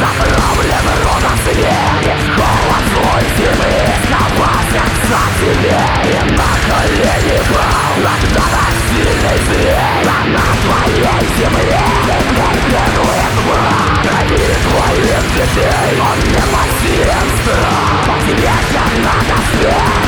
Заправлен родом свет Холод злой зимы Сковался за на колени пал Когда сильный На твоей земле Контролирует враг И твоих детей Он не посилен страх По тебе же надо свет